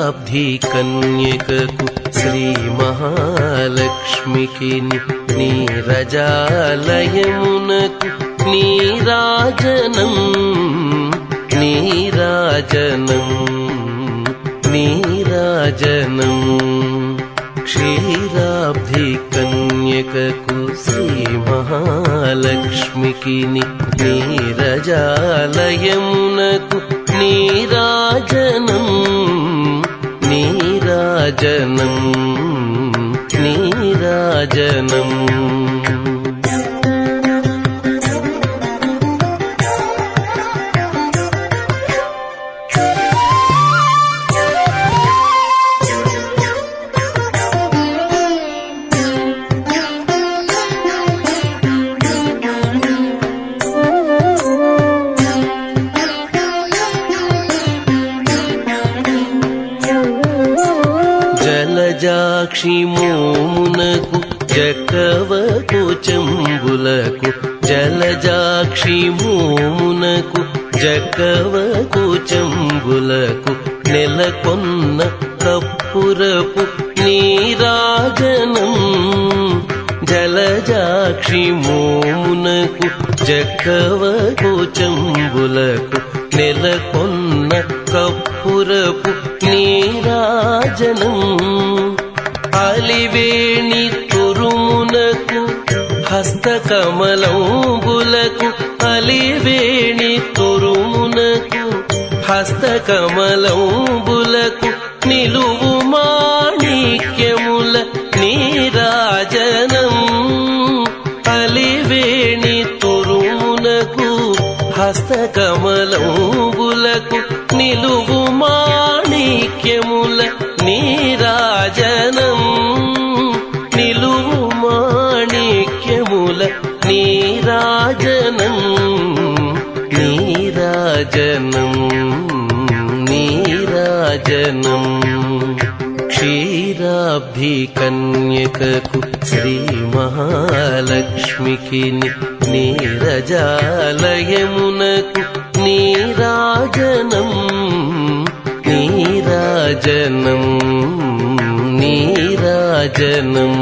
शताब्धिकन्यकु श्रीमहालक्ष्मिकि नीरजालयमुनकु नीराजनम् नीराजनम् नीराजनम् क्षीराब्धिकन्यक श्रीमहालक्ष्मिकि नीरजालयमुनकु नीराजनम् నీరాజనం నీరాజనం నీరాజనం జలజాక్షి మోమునకు జకవకు చెంబులకు జలజాక్షి మోమునకు జకవకు చెంబులకు నెలకొన్న కప్పురపు నీరాజనం. జలజాక్షి మోమునకు జక్కవకు చెంబులకు నెలకొన్న కప్పురపు నీరాజనం. అలివేణి తురుమునకు హస్తకమలంబులకు అలివేణి తురుమునకు హస్తకమలంబులకు నిలువు మాణిక్యముల నీరాజనం. అలివేణి తురుమునకు హస్తకమలంబులకు నిలువు మాణిక్యముల నీరాజనం నిలువు మాణిక్యముల నీరాజనం నీరాజనం నీరాజనం క్షీరాబ్ధి కన్యకకు శ్రీ మహాలక్ష్మికి నీరజాలయమునకు నీరాజనం నీరాజనం నీరాజనం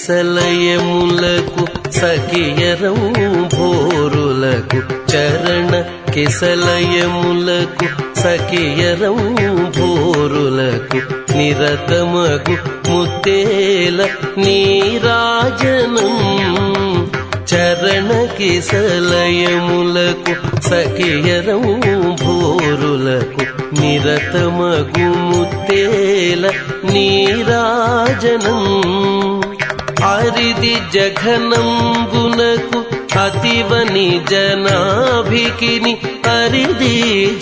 కిసలయములకు సఖియరం భోరులకు చరణ కిసలయములకు సఖియరం భోరులకు నిరతమగు ముత్తేల నీరాజనం. చరణ కిసలయములకు సఖియరం భోరులకు నిరతమగు ముత్తేల నీరాజనం. అరిది జఘనంబునకు అతివని జనాభికిని అరిది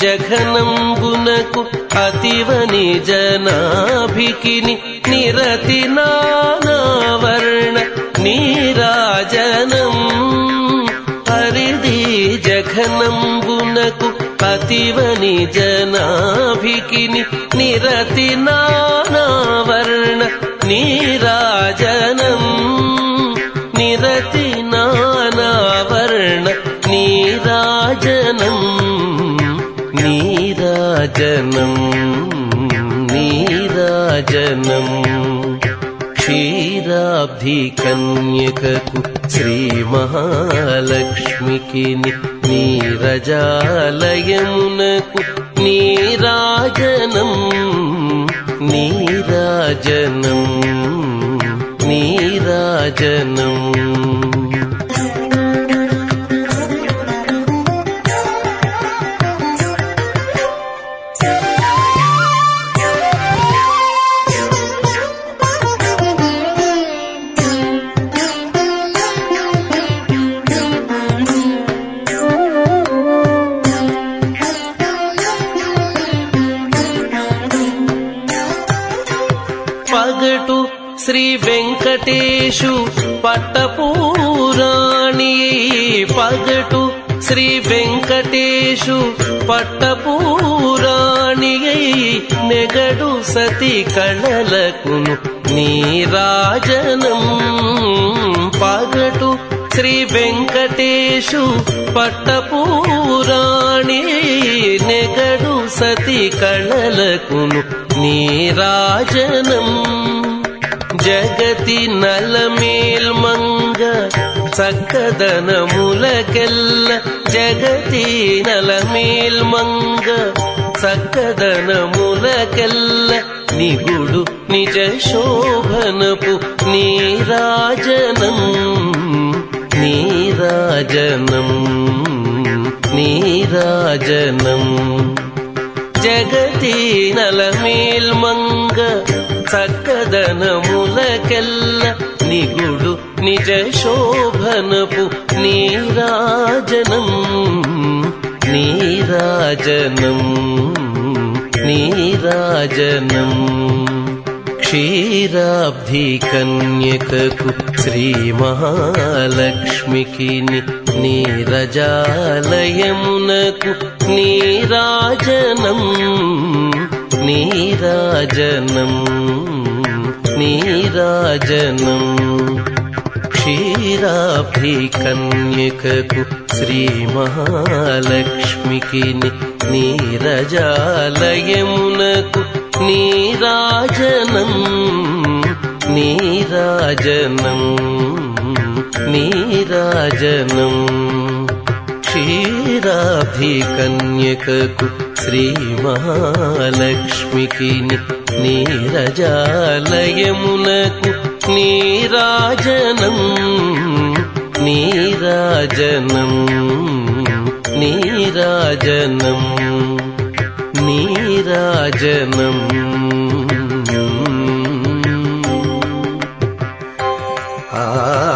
జఘనంబునకు అతివని జనాభికిని నిరతి నానావర్ణ నీరాజనం. అరిది జఘనంబునకు అతివని జనాభికిని నిరతి నానావర్ణ నీరాజనం నిరతి నానావర్ణ నీరాజనం నీరాజనం నీరాజనం क्षीराब्धिकन्यकुत् श्रीमहालक्ष्मिकि नीरजालयमुनकु नीराजनम् नीराजनम् नीराजनम् శ్రీ వెంకటేశు పట్టపూరాణి పగటు శ్రీ వెంకటేశు పట్టపూరాణి నెగడు సతి కళలకును నీరాజనం పగటు శ్రీ వెంకటేశు పట్టపూరాణి నెగడు సతి కళలకును నీరాజనం జగతి నలమేల్మంగ చక్కదనములకెల్ల జగతి నలమేల్మంగ చక్కదనములకెల్ల నిగుడు నిజ శోభనపు నీరాజనం నీరాజనం నీరాజనం జగతి నలమేల్మంగ చక్కదనములకెల్ల నిగుడు నిజ శోభనపు నీరాజనం నీరాజనం నీరాజనం క్షీరాబ్ధి కన్యకకు శ్రీ మహాలక్ష్మికి नीराजनम् नीराजनम्। क्षीराभिकन्यकु श्रीमहालक्ष्मिकि नीरजालयमुनकु नीराजनम् नीराजनम् नीराजनम्। क्षीराभिकन्यक నీరాజనం నీరాజనం నీరాజనం క్షీరాబ్ధి కన్యకకు శ్రీ మహాలక్ష్మికి నీరజాలయమునకు నీరాజనం నీరాజనం నీరాజనం నీరాజనం ఆ ఆ